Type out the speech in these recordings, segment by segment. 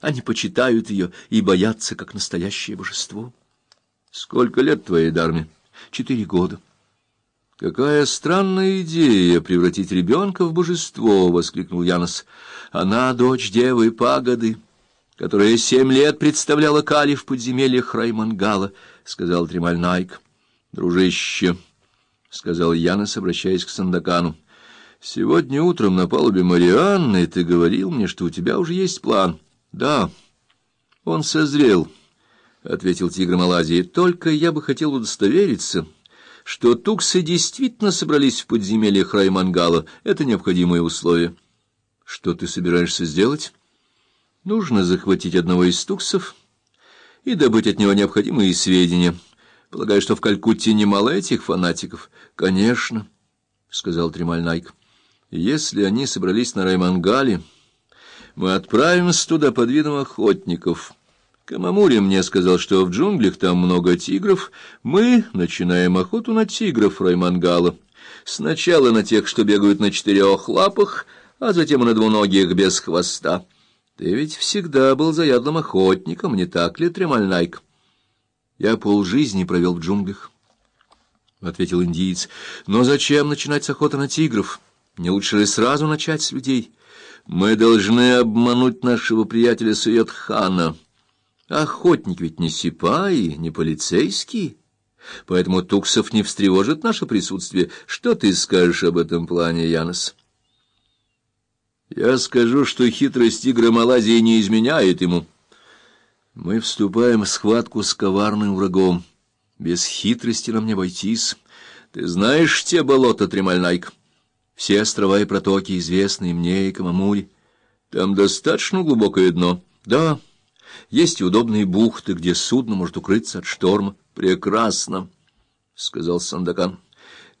Они почитают ее и боятся, как настоящее божество. — Сколько лет твоей Дарме? — Четыре года. — Какая странная идея превратить ребенка в божество! — воскликнул Янос. — Она дочь девы Пагоды, которая семь лет представляла Кали в подземельях Раймангала, — сказал Тремаль Найк. — Дружище, — сказал Янос, обращаясь к Сандакану. — Сегодня утром на палубе Марианны ты говорил мне, что у тебя уже есть план. — Да, он созрел, — ответил тигр Малайзии. — Только я бы хотел удостовериться что туксы действительно собрались в подземельях Раймангала. Это необходимое условие. Что ты собираешься сделать? Нужно захватить одного из туксов и добыть от него необходимые сведения. Полагаю, что в Калькутте немало этих фанатиков. Конечно, — сказал Тремаль Найк. Если они собрались на Раймангале, мы отправимся туда под видом охотников — Камамури мне сказал, что в джунглях там много тигров. Мы начинаем охоту на тигров Раймангала. Сначала на тех, что бегают на четырех лапах, а затем на двуногих без хвоста. Ты ведь всегда был заядлым охотником, не так ли, Тремальнайк? Я полжизни провел в джунглях, — ответил индиец. Но зачем начинать с охоты на тигров? Не лучше ли сразу начать с людей? Мы должны обмануть нашего приятеля Суетхана. Охотник ведь не сипаи, не полицейский, поэтому Туксов не встревожит наше присутствие. Что ты скажешь об этом плане, Янос? Я скажу, что хитрость тигра Малайзии не изменяет ему. Мы вступаем в схватку с коварным врагом. Без хитрости нам не обойтись. Ты знаешь те болота, Тремальнайк? Все острова и протоки известны мне и Камамури. Там достаточно глубокое дно. Да, — есть и удобные бухты, где судно может укрыться от шторма. Прекрасно, — сказал Сандакан.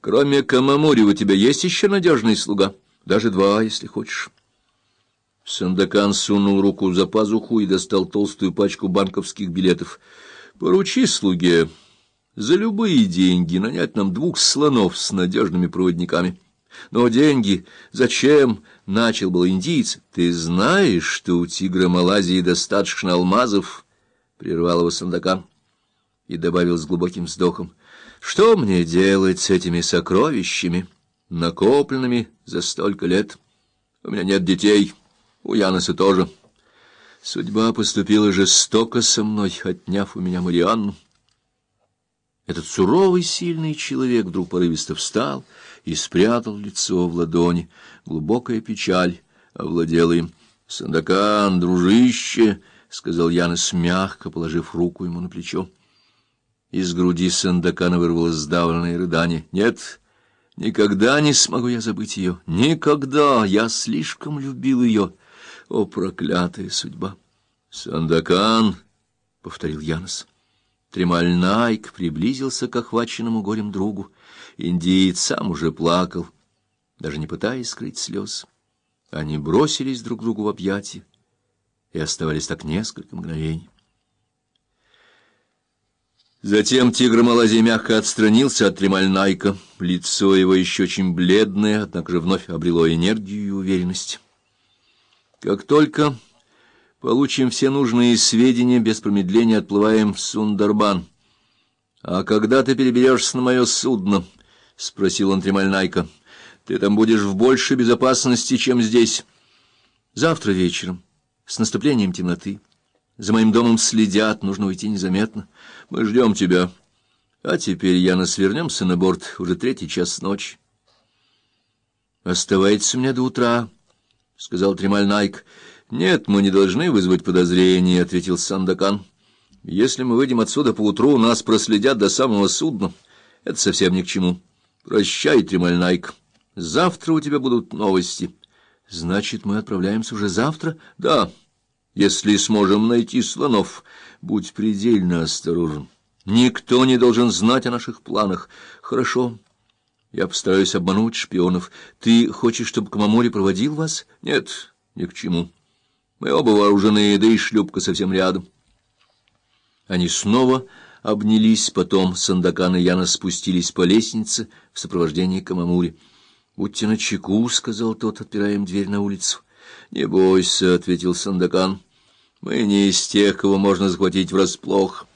Кроме Камамури у тебя есть еще надежный слуга? Даже два, если хочешь. Сандакан сунул руку за пазуху и достал толстую пачку банковских билетов. Поручи слуге за любые деньги нанять нам двух слонов с надежными проводниками. Но деньги зачем? — начал был индийец. — Ты знаешь, что у тигра Малайзии достаточно алмазов? — прервал его Сандакан и добавил с глубоким вздохом. — Что мне делать с этими сокровищами, накопленными за столько лет? У меня нет детей, у Яноса тоже. Судьба поступила жестоко со мной, отняв у меня Марианну. Этот суровый, сильный человек вдруг порывисто встал и спрятал лицо в ладони. Глубокая печаль овладела им. — Сандакан, дружище! — сказал Янос, мягко положив руку ему на плечо. Из груди Сандакана вырвалось сдавленное рыдание. — Нет, никогда не смогу я забыть ее. Никогда! Я слишком любил ее. О, проклятая судьба! — Сандакан! — повторил Янос. Тремаль Найк приблизился к охваченному горем другу. Индиец сам уже плакал, даже не пытаясь скрыть слез. Они бросились друг другу в объятия и оставались так несколько мгновений. Затем тигр Малайзии мягко отстранился от Тремаль Найка. Лицо его еще очень бледное, однако же вновь обрело энергию и уверенность. Как только Получим все нужные сведения, без промедления отплываем в Сундарбан. — А когда ты переберешься на мое судно? — спросил он Тремальнайка. — Ты там будешь в большей безопасности, чем здесь. — Завтра вечером, с наступлением темноты. За моим домом следят, нужно уйти незаметно. Мы ждем тебя. А теперь, Яна, свернемся на борт, уже третий час ночи. — Оставайтесь у меня до утра, — сказал Тремальнайк. — Нет, мы не должны вызвать подозрений, — ответил Сандакан. — Если мы выйдем отсюда поутру, нас проследят до самого судна. Это совсем ни к чему. Прощай, Тремальнайк. Завтра у тебя будут новости. — Значит, мы отправляемся уже завтра? — Да, если сможем найти слонов. Будь предельно осторожен. Никто не должен знать о наших планах. Хорошо. Я постараюсь обмануть шпионов. Ты хочешь, чтобы Камамори проводил вас? Нет, ни к чему. Мы оба вооружены, да и шлюпка совсем рядом. Они снова обнялись, потом Сандакан и Яна спустились по лестнице в сопровождении Камамури. — Будьте начеку, — сказал тот, отпирая им дверь на улицу. — Не бойся, — ответил Сандакан. — Мы не из тех, кого можно захватить врасплох.